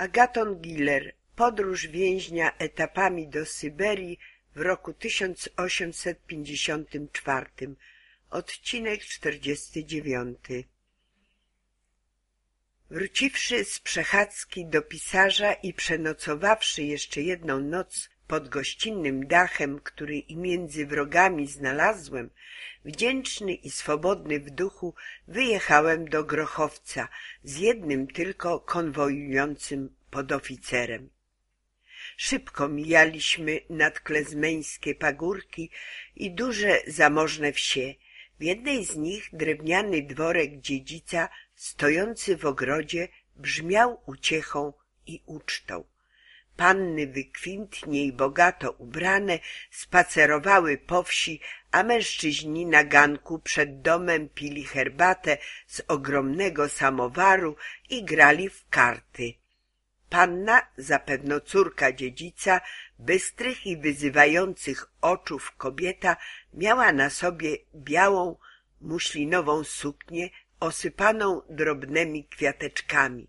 Agaton Giller Podróż więźnia etapami do Syberii w roku 1854 Odcinek 49 Wróciwszy z przechadzki do pisarza i przenocowawszy jeszcze jedną noc pod gościnnym dachem, który i między wrogami znalazłem, wdzięczny i swobodny w duchu, wyjechałem do Grochowca z jednym tylko konwojującym podoficerem. Szybko mijaliśmy nadklezmeńskie pagórki i duże zamożne wsie. W jednej z nich drewniany dworek dziedzica stojący w ogrodzie brzmiał uciechą i ucztą. Panny wykwintnie i bogato ubrane spacerowały po wsi, a mężczyźni na ganku przed domem pili herbatę z ogromnego samowaru i grali w karty. Panna, zapewno córka dziedzica, bystrych i wyzywających oczów kobieta, miała na sobie białą, muślinową suknię osypaną drobnymi kwiateczkami.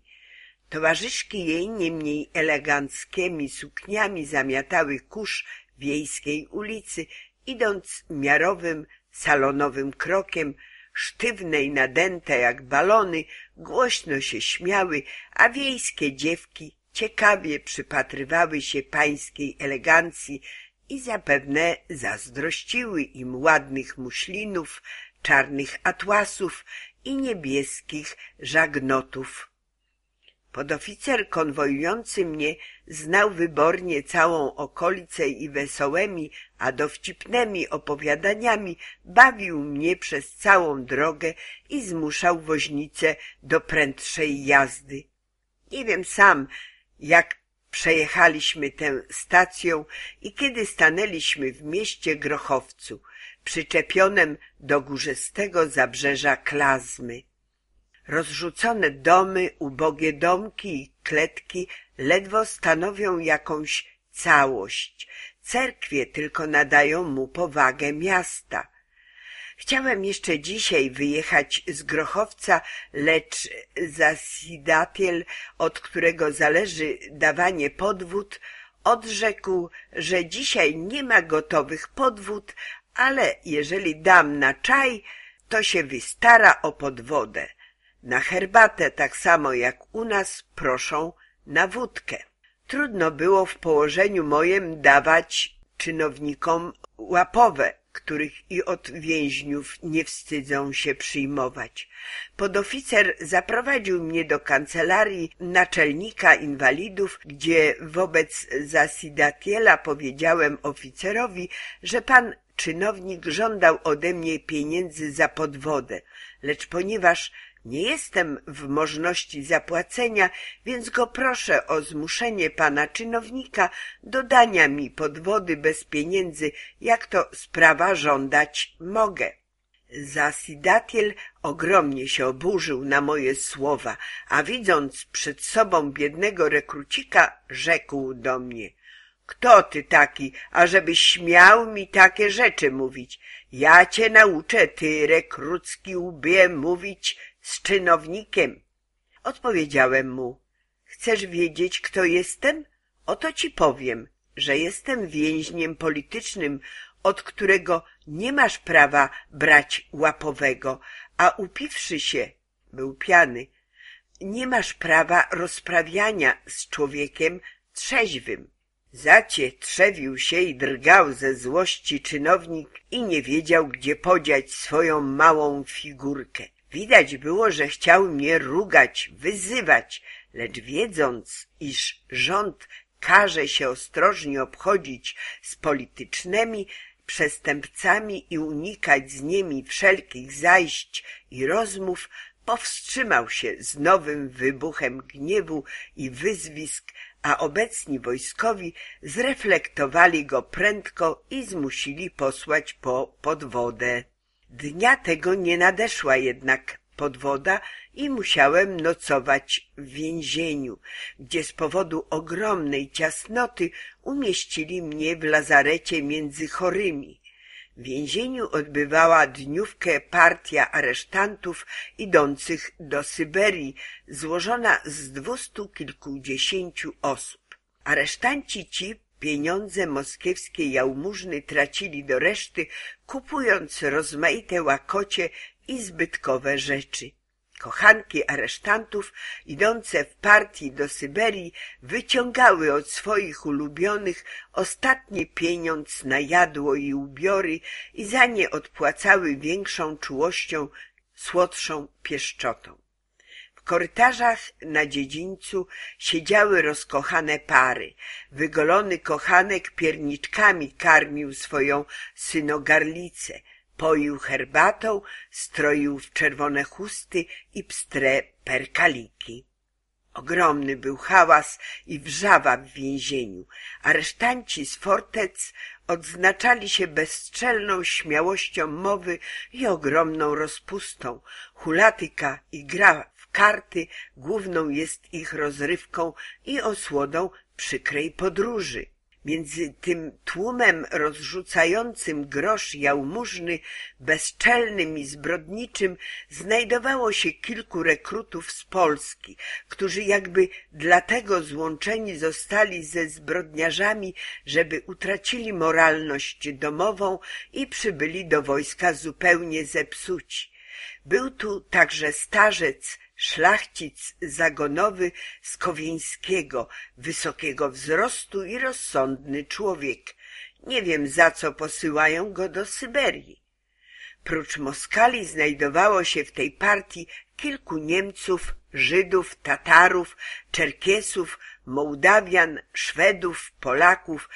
Towarzyszki jej niemniej eleganckiemi sukniami zamiatały kurz wiejskiej ulicy, idąc miarowym, salonowym krokiem, sztywne i nadęte jak balony, głośno się śmiały, a wiejskie dziewki ciekawie przypatrywały się pańskiej elegancji i zapewne zazdrościły im ładnych muślinów, czarnych atłasów i niebieskich żagnotów. Podoficer konwojujący mnie znał wybornie całą okolicę i wesołymi, a dowcipnymi opowiadaniami bawił mnie przez całą drogę i zmuszał woźnicę do prędszej jazdy. Nie wiem sam, jak przejechaliśmy tę stacją i kiedy stanęliśmy w mieście Grochowcu, przyczepionym do górzystego zabrzeża Klazmy. Rozrzucone domy, ubogie domki i kletki ledwo stanowią jakąś całość. Cerkwie tylko nadają mu powagę miasta. Chciałem jeszcze dzisiaj wyjechać z Grochowca, lecz Zasidatiel, od którego zależy dawanie podwód, odrzekł, że dzisiaj nie ma gotowych podwód, ale jeżeli dam na czaj, to się wystara o podwodę. Na herbatę tak samo jak u nas proszą na wódkę. Trudno było w położeniu mojem dawać czynownikom łapowe, których i od więźniów nie wstydzą się przyjmować. Podoficer zaprowadził mnie do kancelarii naczelnika inwalidów, gdzie wobec Zasidatiela powiedziałem oficerowi, że pan czynownik żądał ode mnie pieniędzy za podwodę, lecz ponieważ nie jestem w możności zapłacenia, więc go proszę o zmuszenie pana czynownika do dania mi podwody bez pieniędzy, jak to sprawa żądać mogę. Zasidatiel ogromnie się oburzył na moje słowa, a widząc przed sobą biednego rekrucika, rzekł do mnie — kto ty taki, ażebyś śmiał mi takie rzeczy mówić? Ja cię nauczę, ty rekrucki łbie, mówić z czynownikiem. Odpowiedziałem mu, chcesz wiedzieć, kto jestem? Oto ci powiem, że jestem więźniem politycznym, od którego nie masz prawa brać łapowego, a upiwszy się, był piany, nie masz prawa rozprawiania z człowiekiem trzeźwym. Zacie trzewił się i drgał ze złości czynownik i nie wiedział, gdzie podziać swoją małą figurkę. Widać było, że chciał mnie rugać, wyzywać, lecz wiedząc, iż rząd każe się ostrożnie obchodzić z politycznymi przestępcami i unikać z nimi wszelkich zajść i rozmów, powstrzymał się z nowym wybuchem gniewu i wyzwisk, a obecni wojskowi zreflektowali go prędko i zmusili posłać po podwodę. Dnia tego nie nadeszła jednak podwoda i musiałem nocować w więzieniu, gdzie z powodu ogromnej ciasnoty umieścili mnie w lazarecie między chorymi. W więzieniu odbywała dniówkę partia aresztantów idących do Syberii, złożona z dwustu kilkudziesięciu osób. Aresztanci ci pieniądze moskiewskiej jałmużny tracili do reszty, kupując rozmaite łakocie i zbytkowe rzeczy. Kochanki aresztantów idące w partii do Syberii wyciągały od swoich ulubionych ostatni pieniądz na jadło i ubiory i za nie odpłacały większą czułością, słodszą pieszczotą. W korytarzach na dziedzińcu siedziały rozkochane pary. Wygolony kochanek pierniczkami karmił swoją synogarlicę, poił herbatą, stroił w czerwone chusty i pstre perkaliki. Ogromny był hałas i wrzawa w więzieniu. Aresztanci z fortec odznaczali się bezstrzelną śmiałością mowy i ogromną rozpustą. Hulatyka i gra karty główną jest ich rozrywką i osłodą przykrej podróży. Między tym tłumem rozrzucającym grosz jałmużny, bezczelnym i zbrodniczym, znajdowało się kilku rekrutów z Polski, którzy jakby dlatego złączeni zostali ze zbrodniarzami, żeby utracili moralność domową i przybyli do wojska zupełnie zepsuci. Był tu także starzec, szlachcic zagonowy z Kowieńskiego, wysokiego wzrostu i rozsądny człowiek. Nie wiem, za co posyłają go do Syberii. Prócz Moskali znajdowało się w tej partii kilku Niemców, Żydów, Tatarów, Czerkiesów, Mołdawian, Szwedów, Polaków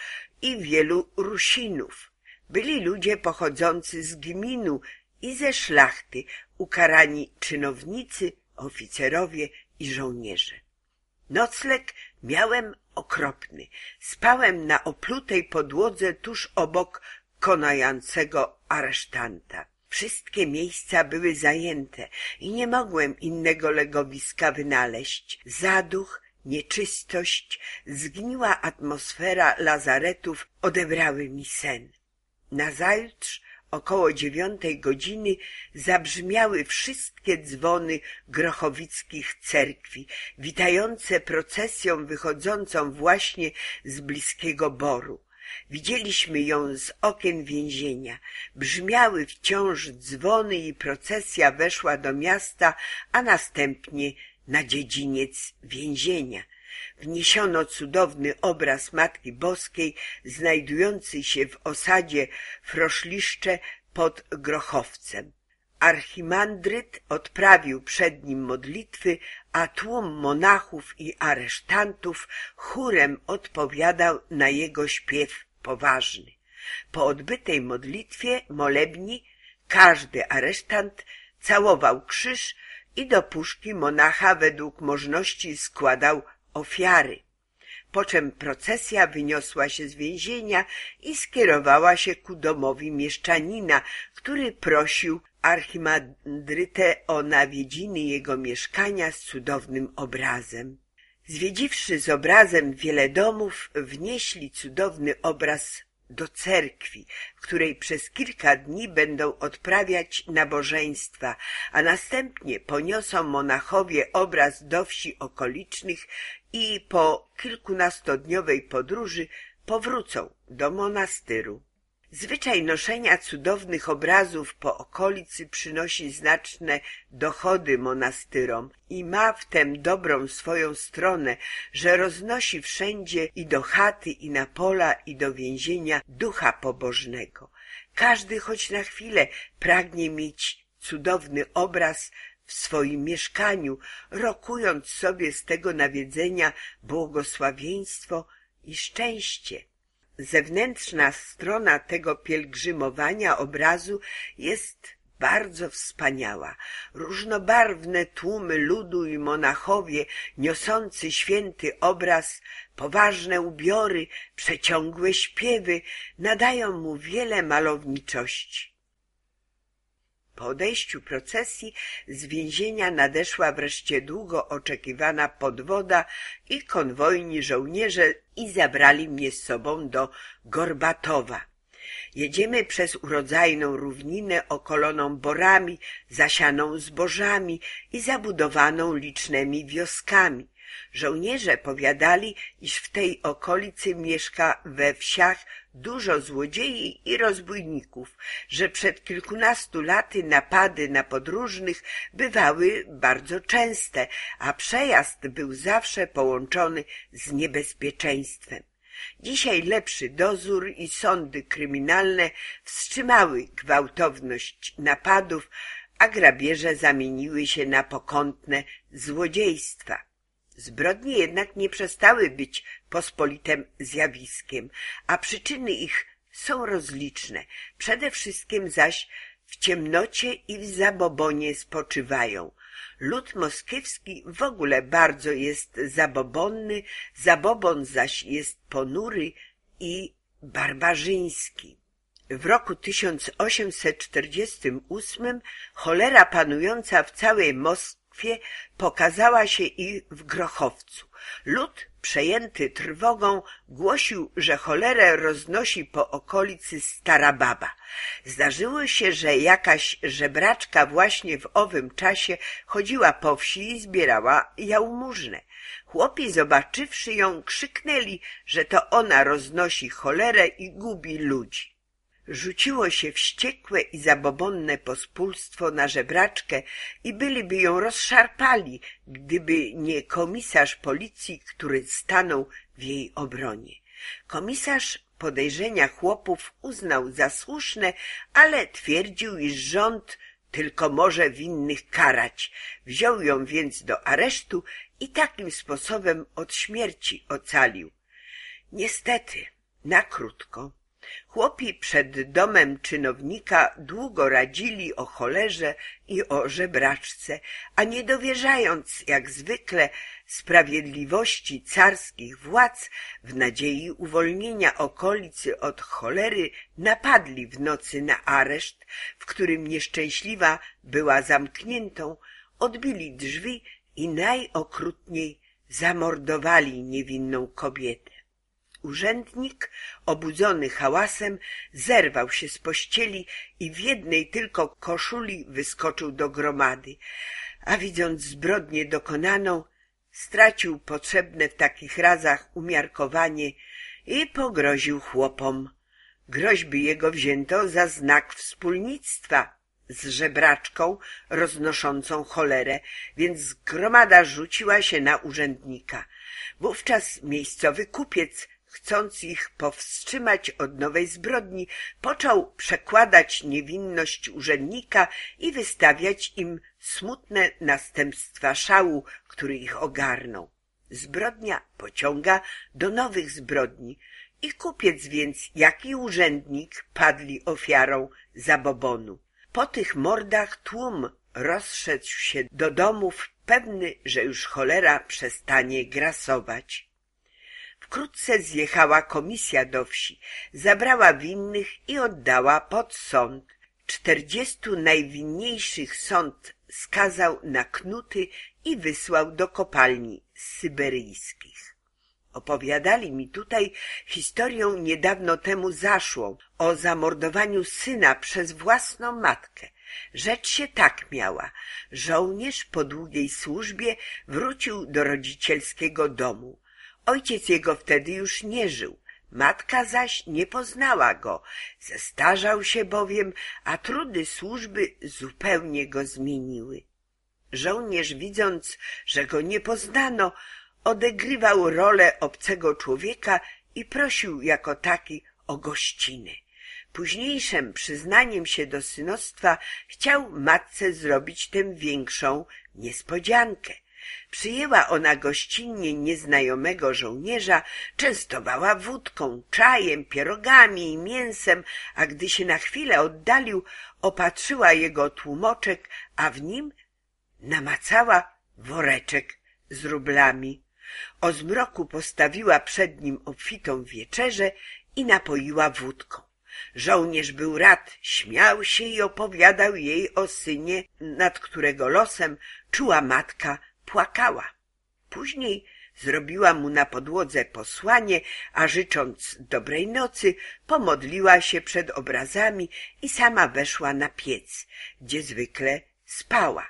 i wielu Rusinów. Byli ludzie pochodzący z gminu i ze szlachty, ukarani czynownicy, oficerowie i żołnierze. Nocleg miałem okropny. Spałem na oplutej podłodze tuż obok konającego aresztanta. Wszystkie miejsca były zajęte i nie mogłem innego legowiska wynaleźć. Zaduch, nieczystość, zgniła atmosfera lazaretów odebrały mi sen. Nazajutrz około dziewiątej godziny zabrzmiały wszystkie dzwony grochowickich cerkwi, witające procesją wychodzącą właśnie z bliskiego boru. Widzieliśmy ją z okien więzienia. Brzmiały wciąż dzwony i procesja weszła do miasta, a następnie na dziedziniec więzienia wniesiono cudowny obraz Matki Boskiej znajdujący się w osadzie Froszliszcze pod Grochowcem. Archimandryt odprawił przed nim modlitwy, a tłum monachów i aresztantów chórem odpowiadał na jego śpiew poważny. Po odbytej modlitwie molebni każdy aresztant całował krzyż i do puszki monacha według możności składał ofiary. Po czym procesja wyniosła się z więzienia i skierowała się ku domowi mieszczanina, który prosił archimandrytę o nawiedziny jego mieszkania z cudownym obrazem. Zwiedziwszy z obrazem wiele domów, wnieśli cudowny obraz do cerkwi, w której przez kilka dni będą odprawiać nabożeństwa, a następnie poniosą monachowie obraz do wsi okolicznych i po kilkunastodniowej podróży powrócą do monastyru. Zwyczaj noszenia cudownych obrazów po okolicy przynosi znaczne dochody monastyrom i ma w tem dobrą swoją stronę, że roznosi wszędzie i do chaty, i na pola, i do więzienia ducha pobożnego. Każdy choć na chwilę pragnie mieć cudowny obraz w swoim mieszkaniu, rokując sobie z tego nawiedzenia błogosławieństwo i szczęście. Zewnętrzna strona tego pielgrzymowania obrazu jest bardzo wspaniała. Różnobarwne tłumy ludu i monachowie niosący święty obraz, poważne ubiory, przeciągłe śpiewy nadają mu wiele malowniczości. Po odejściu procesji z więzienia nadeszła wreszcie długo oczekiwana podwoda i konwojni żołnierze i zabrali mnie z sobą do Gorbatowa. Jedziemy przez urodzajną równinę okoloną borami, zasianą zbożami i zabudowaną licznymi wioskami. Żołnierze powiadali, iż w tej okolicy mieszka we wsiach dużo złodziei i rozbójników, że przed kilkunastu laty napady na podróżnych bywały bardzo częste, a przejazd był zawsze połączony z niebezpieczeństwem. Dzisiaj lepszy dozór i sądy kryminalne wstrzymały gwałtowność napadów, a grabieże zamieniły się na pokątne złodziejstwa. Zbrodnie jednak nie przestały być pospolitym zjawiskiem, a przyczyny ich są rozliczne. Przede wszystkim zaś w ciemnocie i w zabobonie spoczywają. Lud moskiewski w ogóle bardzo jest zabobonny, zabobon zaś jest ponury i barbarzyński. W roku 1848 cholera panująca w całej Moskwie pokazała się i w Grochowcu. Lud przejęty trwogą, głosił, że cholerę roznosi po okolicy stara baba. Zdarzyło się, że jakaś żebraczka właśnie w owym czasie chodziła po wsi i zbierała jałmużnę. Chłopi, zobaczywszy ją, krzyknęli, że to ona roznosi cholerę i gubi ludzi. Rzuciło się wściekłe i zabobonne pospólstwo na żebraczkę i byliby ją rozszarpali, gdyby nie komisarz policji, który stanął w jej obronie. Komisarz podejrzenia chłopów uznał za słuszne, ale twierdził, iż rząd tylko może winnych karać. Wziął ją więc do aresztu i takim sposobem od śmierci ocalił. Niestety, na krótko. Chłopi przed domem czynownika długo radzili o cholerze i o żebraczce, a nie dowierzając, jak zwykle, sprawiedliwości carskich władz, w nadziei uwolnienia okolicy od cholery, napadli w nocy na areszt, w którym nieszczęśliwa była zamkniętą, odbili drzwi i najokrutniej zamordowali niewinną kobietę. Urzędnik, obudzony hałasem, zerwał się z pościeli i w jednej tylko koszuli wyskoczył do gromady, a widząc zbrodnię dokonaną, stracił potrzebne w takich razach umiarkowanie i pogroził chłopom. Groźby jego wzięto za znak wspólnictwa z żebraczką roznoszącą cholerę, więc gromada rzuciła się na urzędnika. Wówczas miejscowy kupiec chcąc ich powstrzymać od nowej zbrodni, począł przekładać niewinność urzędnika i wystawiać im smutne następstwa szału, który ich ogarnął. Zbrodnia pociąga do nowych zbrodni i kupiec więc, jak i urzędnik padli ofiarą zabobonu. Po tych mordach tłum rozszedł się do domów, pewny, że już cholera przestanie grasować. Wkrótce zjechała komisja do wsi, zabrała winnych i oddała pod sąd. Czterdziestu najwinniejszych sąd skazał na knuty i wysłał do kopalni syberyjskich. Opowiadali mi tutaj historię niedawno temu zaszłą o zamordowaniu syna przez własną matkę. Rzecz się tak miała. Żołnierz po długiej służbie wrócił do rodzicielskiego domu. Ojciec jego wtedy już nie żył, matka zaś nie poznała go, zestarzał się bowiem, a trudy służby zupełnie go zmieniły. Żołnierz, widząc, że go nie poznano, odegrywał rolę obcego człowieka i prosił jako taki o gościnę. Późniejszym przyznaniem się do synostwa chciał matce zrobić tę większą niespodziankę. Przyjęła ona gościnnie nieznajomego żołnierza, częstowała wódką, czajem, pierogami i mięsem, a gdy się na chwilę oddalił, opatrzyła jego tłumoczek, a w nim namacała woreczek z rublami. O zmroku postawiła przed nim obfitą wieczerzę i napoiła wódką. Żołnierz był rad, śmiał się i opowiadał jej o synie, nad którego losem czuła matka płakała. Później zrobiła mu na podłodze posłanie, a życząc dobrej nocy, pomodliła się przed obrazami i sama weszła na piec, gdzie zwykle spała.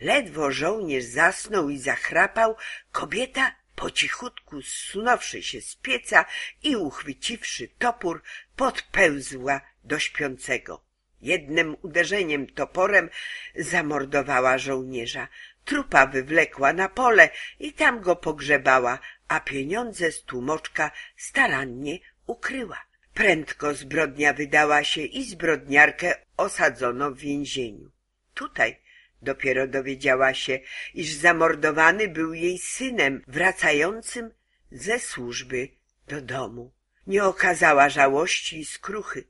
Ledwo żołnierz zasnął i zachrapał, kobieta po cichutku zsunąwszy się z pieca i uchwyciwszy topór, podpełzła do śpiącego. Jednym uderzeniem toporem zamordowała żołnierza. Trupa wywlekła na pole i tam go pogrzebała, a pieniądze z tłumoczka starannie ukryła. Prędko zbrodnia wydała się i zbrodniarkę osadzono w więzieniu. Tutaj dopiero dowiedziała się, iż zamordowany był jej synem wracającym ze służby do domu. Nie okazała żałości i skruchy.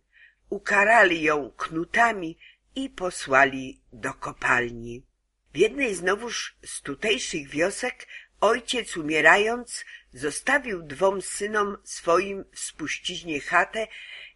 Ukarali ją knutami i posłali do kopalni. W jednej znowuż z tutejszych wiosek ojciec umierając zostawił dwom synom swoim w spuściźnie chatę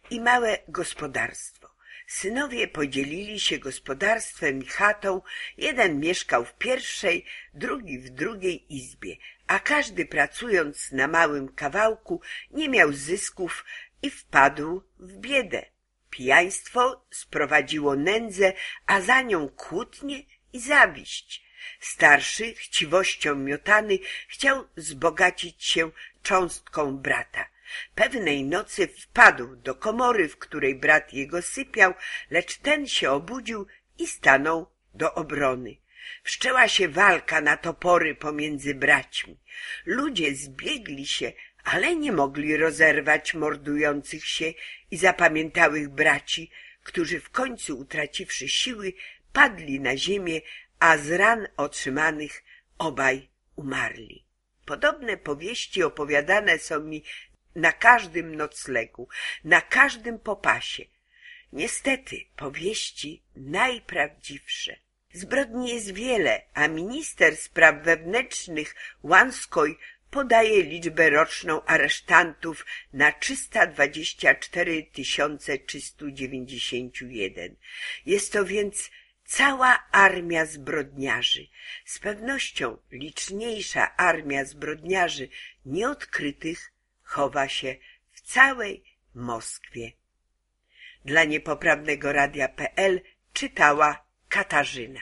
i małe gospodarstwo. Synowie podzielili się gospodarstwem i chatą, jeden mieszkał w pierwszej, drugi w drugiej izbie, a każdy pracując na małym kawałku nie miał zysków i wpadł w biedę. Pijaństwo sprowadziło nędzę, a za nią kłótnie i zawiść. Starszy, chciwością miotany, chciał zbogacić się cząstką brata. Pewnej nocy wpadł do komory, w której brat jego sypiał, lecz ten się obudził i stanął do obrony. Wszczęła się walka na topory pomiędzy braćmi. Ludzie zbiegli się, ale nie mogli rozerwać mordujących się i zapamiętałych braci, którzy w końcu utraciwszy siły, padli na ziemię, a z ran otrzymanych obaj umarli. Podobne powieści opowiadane są mi na każdym noclegu, na każdym popasie. Niestety, powieści najprawdziwsze. Zbrodni jest wiele, a minister spraw wewnętrznych Łanskoj podaje liczbę roczną aresztantów na 324 391. Jest to więc cała armia zbrodniarzy. Z pewnością liczniejsza armia zbrodniarzy nieodkrytych chowa się w całej Moskwie. Dla niepoprawnego radia.pl czytała Katarzyna.